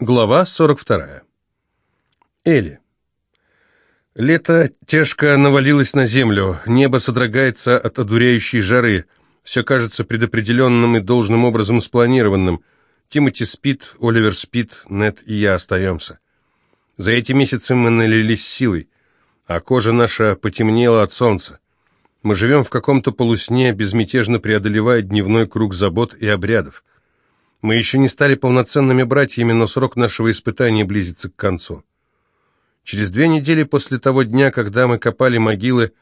Глава 42. Элли. Лето тяжко навалилось на землю, небо содрогается от одуряющей жары, все кажется предопределенным и должным образом спланированным. Тимоти спит, Оливер спит, Нед и я остаемся. За эти месяцы мы налились силой, а кожа наша потемнела от солнца. Мы живем в каком-то полусне, безмятежно преодолевая дневной круг забот и обрядов. Мы еще не стали полноценными братьями, но срок нашего испытания близится к концу. Через две недели после того дня, когда мы копали могилы,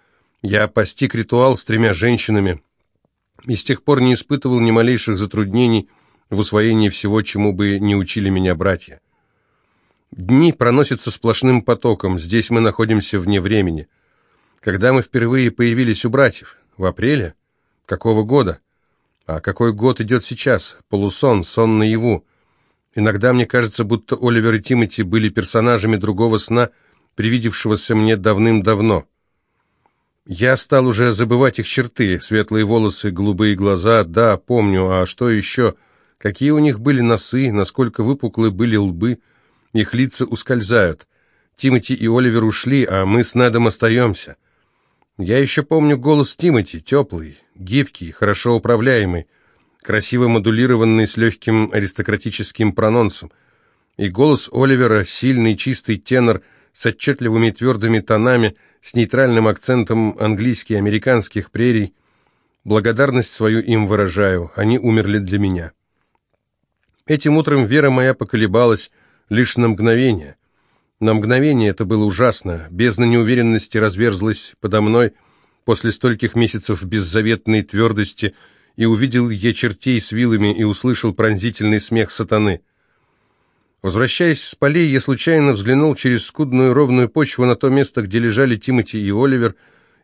я постиг ритуал с тремя женщинами и с тех пор не испытывал ни малейших затруднений в усвоении всего, чему бы не учили меня братья. Дни проносятся сплошным потоком, здесь мы находимся вне времени. Когда мы впервые появились у братьев? В апреле? Какого года? А какой год идет сейчас? Полусон, сон наяву. Иногда мне кажется, будто Оливер и Тимоти были персонажами другого сна, привидевшегося мне давным-давно. Я стал уже забывать их черты, светлые волосы, голубые глаза, да, помню, а что еще? Какие у них были носы, насколько выпуклы были лбы, их лица ускользают. Тимоти и Оливер ушли, а мы с Недом остаемся. Я еще помню голос Тимати, теплый, гибкий, хорошо управляемый, красиво модулированный с легким аристократическим прононсом. И голос Оливера, сильный, чистый тенор, с отчетливыми твердыми тонами, с нейтральным акцентом английски-американских прерий. Благодарность свою им выражаю, они умерли для меня. Этим утром вера моя поколебалась лишь на мгновение – на мгновение это было ужасно. Бездна неуверенности разверзлась подо мной после стольких месяцев беззаветной твердости, и увидел я чертей с вилами и услышал пронзительный смех сатаны. Возвращаясь с полей, я случайно взглянул через скудную ровную почву на то место, где лежали Тимоти и Оливер,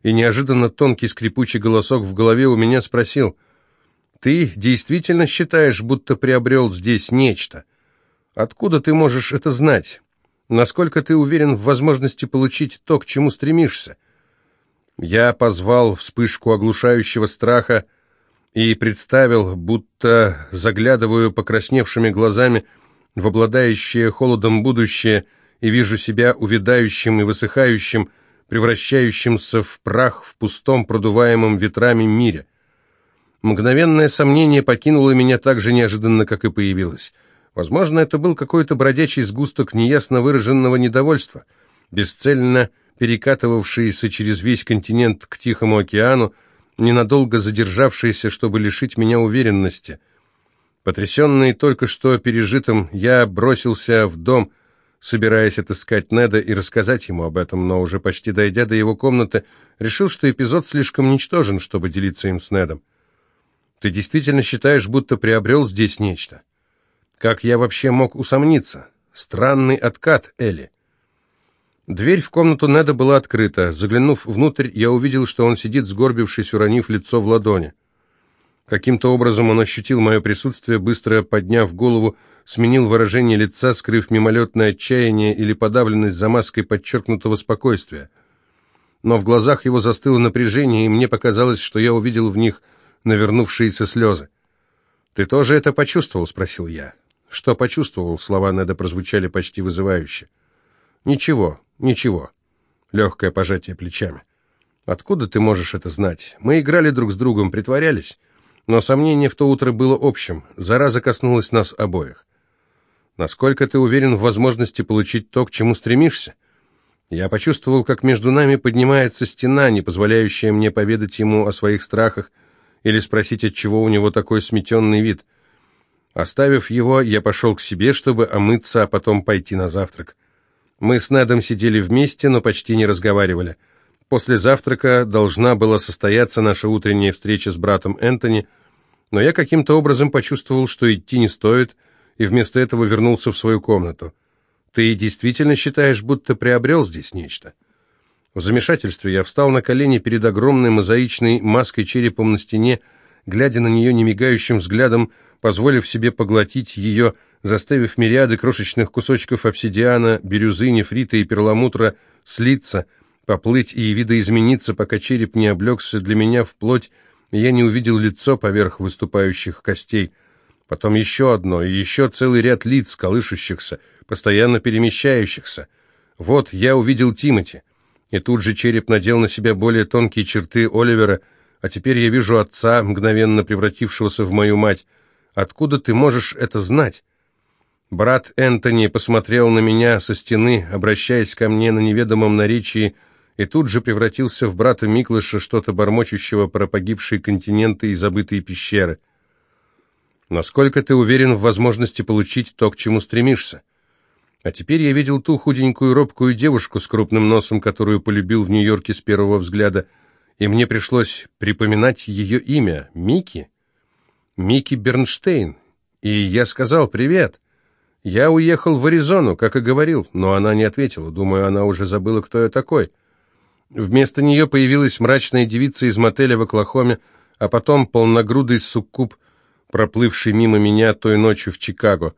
и неожиданно тонкий скрипучий голосок в голове у меня спросил, «Ты действительно считаешь, будто приобрел здесь нечто? Откуда ты можешь это знать?» Насколько ты уверен в возможности получить то, к чему стремишься? Я позвал вспышку оглушающего страха и представил, будто заглядываю покрасневшими глазами в обладающее холодом будущее и вижу себя увядающим и высыхающим, превращающимся в прах в пустом, продуваемом ветрами мире. Мгновенное сомнение покинуло меня так же неожиданно, как и появилось. Возможно, это был какой-то бродячий сгусток неясно выраженного недовольства, бесцельно перекатывавшийся через весь континент к Тихому океану, ненадолго задержавшийся, чтобы лишить меня уверенности. Потрясенный только что пережитым, я бросился в дом, собираясь отыскать Неда и рассказать ему об этом, но уже почти дойдя до его комнаты, решил, что эпизод слишком ничтожен, чтобы делиться им с Недом. «Ты действительно считаешь, будто приобрел здесь нечто?» Как я вообще мог усомниться? Странный откат Элли. Дверь в комнату Неда была открыта. Заглянув внутрь, я увидел, что он сидит, сгорбившись, уронив лицо в ладони. Каким-то образом он ощутил мое присутствие, быстро подняв голову, сменил выражение лица, скрыв мимолетное отчаяние или подавленность за маской подчеркнутого спокойствия. Но в глазах его застыло напряжение, и мне показалось, что я увидел в них навернувшиеся слезы. «Ты тоже это почувствовал?» — спросил я. Что почувствовал, слова Неда прозвучали почти вызывающе. «Ничего, ничего». Легкое пожатие плечами. «Откуда ты можешь это знать? Мы играли друг с другом, притворялись. Но сомнение в то утро было общим. Зараза коснулась нас обоих. Насколько ты уверен в возможности получить то, к чему стремишься? Я почувствовал, как между нами поднимается стена, не позволяющая мне поведать ему о своих страхах или спросить, от чего у него такой сметенный вид. Оставив его, я пошел к себе, чтобы омыться, а потом пойти на завтрак. Мы с Недом сидели вместе, но почти не разговаривали. После завтрака должна была состояться наша утренняя встреча с братом Энтони, но я каким-то образом почувствовал, что идти не стоит, и вместо этого вернулся в свою комнату. «Ты действительно считаешь, будто приобрел здесь нечто?» В замешательстве я встал на колени перед огромной мозаичной маской черепом на стене, глядя на нее немигающим взглядом, позволив себе поглотить ее, заставив мириады крошечных кусочков обсидиана, бирюзы, нефрита и перламутра слиться, поплыть и видоизмениться, пока череп не облегся для меня в плоть, и я не увидел лицо поверх выступающих костей. Потом еще одно, и еще целый ряд лиц, колышущихся, постоянно перемещающихся. Вот я увидел Тимати, и тут же череп надел на себя более тонкие черты Оливера, а теперь я вижу отца, мгновенно превратившегося в мою мать. Откуда ты можешь это знать? Брат Энтони посмотрел на меня со стены, обращаясь ко мне на неведомом наречии, и тут же превратился в брата Миклыша, что-то бормочущего про погибшие континенты и забытые пещеры. Насколько ты уверен в возможности получить то, к чему стремишься? А теперь я видел ту худенькую робкую девушку с крупным носом, которую полюбил в Нью-Йорке с первого взгляда, и мне пришлось припоминать ее имя — Микки. Микки Бернштейн. И я сказал «Привет». Я уехал в Аризону, как и говорил, но она не ответила. Думаю, она уже забыла, кто я такой. Вместо нее появилась мрачная девица из мотеля в Оклахоме, а потом полногрудый суккуб — проплывший мимо меня той ночью в Чикаго.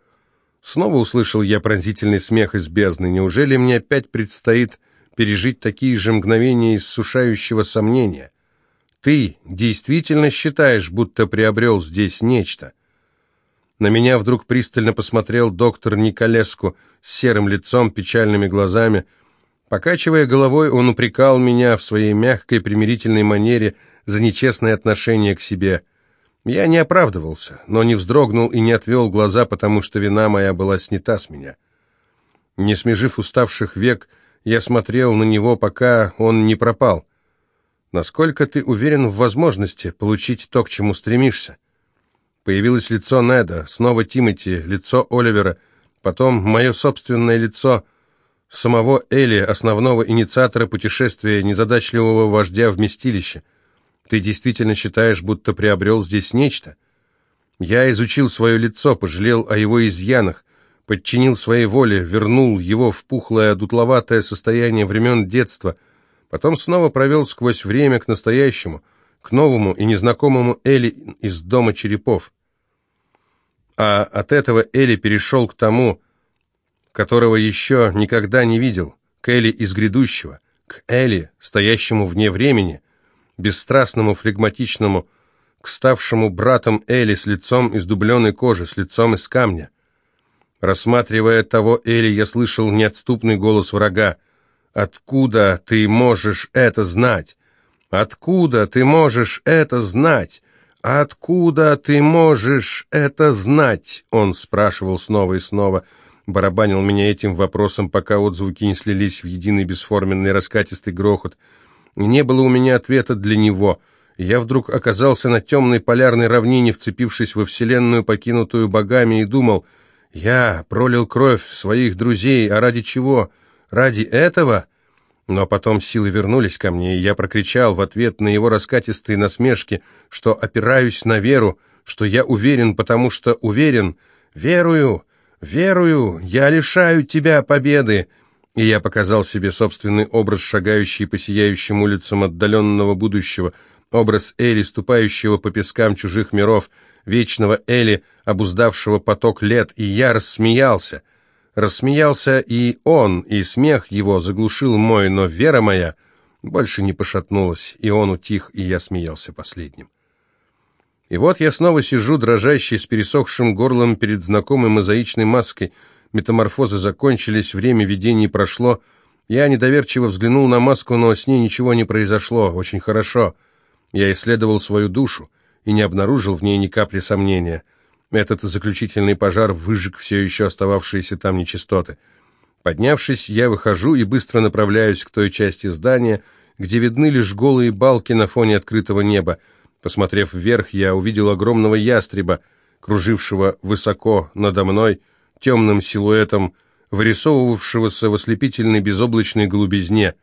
Снова услышал я пронзительный смех из бездны. Неужели мне опять предстоит пережить такие же мгновения иссушающего сомнения? Ты действительно считаешь, будто приобрел здесь нечто? На меня вдруг пристально посмотрел доктор Николеску с серым лицом, печальными глазами. Покачивая головой, он упрекал меня в своей мягкой примирительной манере за нечестное отношение к себе – я не оправдывался, но не вздрогнул и не отвел глаза, потому что вина моя была снята с меня. Не смежив уставших век, я смотрел на него, пока он не пропал. Насколько ты уверен в возможности получить то, к чему стремишься? Появилось лицо Неда, снова Тимати, лицо Оливера, потом мое собственное лицо самого Эли, основного инициатора путешествия, незадачливого вождя вместилища. Ты действительно считаешь, будто приобрел здесь нечто? Я изучил свое лицо, пожалел о его изъянах, подчинил своей воле, вернул его в пухлое, дутловатое состояние времен детства, потом снова провел сквозь время к настоящему, к новому и незнакомому Эли из дома черепов. А от этого Эли перешел к тому, которого еще никогда не видел, к Эли из грядущего, к Эли, стоящему вне времени, бесстрастному, флегматичному, к ставшему братом Эли с лицом из дубленой кожи, с лицом из камня. Рассматривая того Эли, я слышал неотступный голос врага. «Откуда ты можешь это знать? Откуда ты можешь это знать? Откуда ты можешь это знать?» Он спрашивал снова и снова, барабанил меня этим вопросом, пока отзвуки не слились в единый бесформенный раскатистый грохот — не было у меня ответа для него. Я вдруг оказался на темной полярной равнине, вцепившись во вселенную, покинутую богами, и думал, я пролил кровь своих друзей, а ради чего? Ради этого? Но потом силы вернулись ко мне, и я прокричал в ответ на его раскатистые насмешки, что опираюсь на веру, что я уверен, потому что уверен. Верую, верую, я лишаю тебя победы и я показал себе собственный образ, шагающий по сияющим улицам отдаленного будущего, образ Эли, ступающего по пескам чужих миров, вечного Эли, обуздавшего поток лет, и я рассмеялся. Рассмеялся и он, и смех его заглушил мой, но вера моя больше не пошатнулась, и он утих, и я смеялся последним. И вот я снова сижу, дрожащий, с пересохшим горлом перед знакомой мозаичной маской — Метаморфозы закончились, время видений прошло. Я недоверчиво взглянул на маску, но с ней ничего не произошло. Очень хорошо. Я исследовал свою душу и не обнаружил в ней ни капли сомнения. Этот заключительный пожар выжег все еще остававшиеся там нечистоты. Поднявшись, я выхожу и быстро направляюсь к той части здания, где видны лишь голые балки на фоне открытого неба. Посмотрев вверх, я увидел огромного ястреба, кружившего высоко надо мной, темным силуэтом, вырисовывавшегося в ослепительной безоблачной голубизне.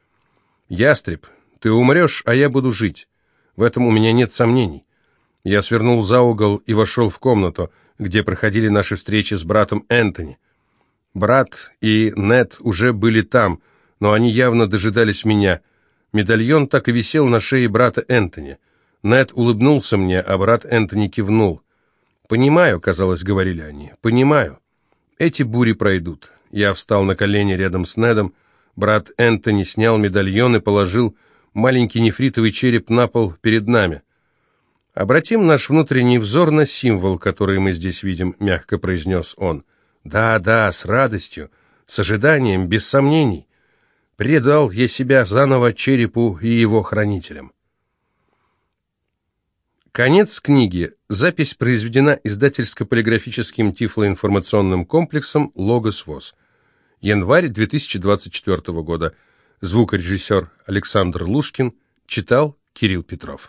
«Ястреб, ты умрешь, а я буду жить. В этом у меня нет сомнений». Я свернул за угол и вошел в комнату, где проходили наши встречи с братом Энтони. Брат и Нет уже были там, но они явно дожидались меня. Медальон так и висел на шее брата Энтони. Нет улыбнулся мне, а брат Энтони кивнул. «Понимаю», — казалось, говорили они, — «понимаю». Эти бури пройдут. Я встал на колени рядом с Недом. Брат Энтони снял медальон и положил маленький нефритовый череп на пол перед нами. «Обратим наш внутренний взор на символ, который мы здесь видим», — мягко произнес он. «Да, да, с радостью, с ожиданием, без сомнений. Предал я себя заново черепу и его хранителям». Конец книги. Запись произведена издательско-полиграфическим тифлоинформационным комплексом «Логос ВОЗ». Январь 2024 года. Звукорежиссер Александр Лушкин. Читал Кирилл Петров.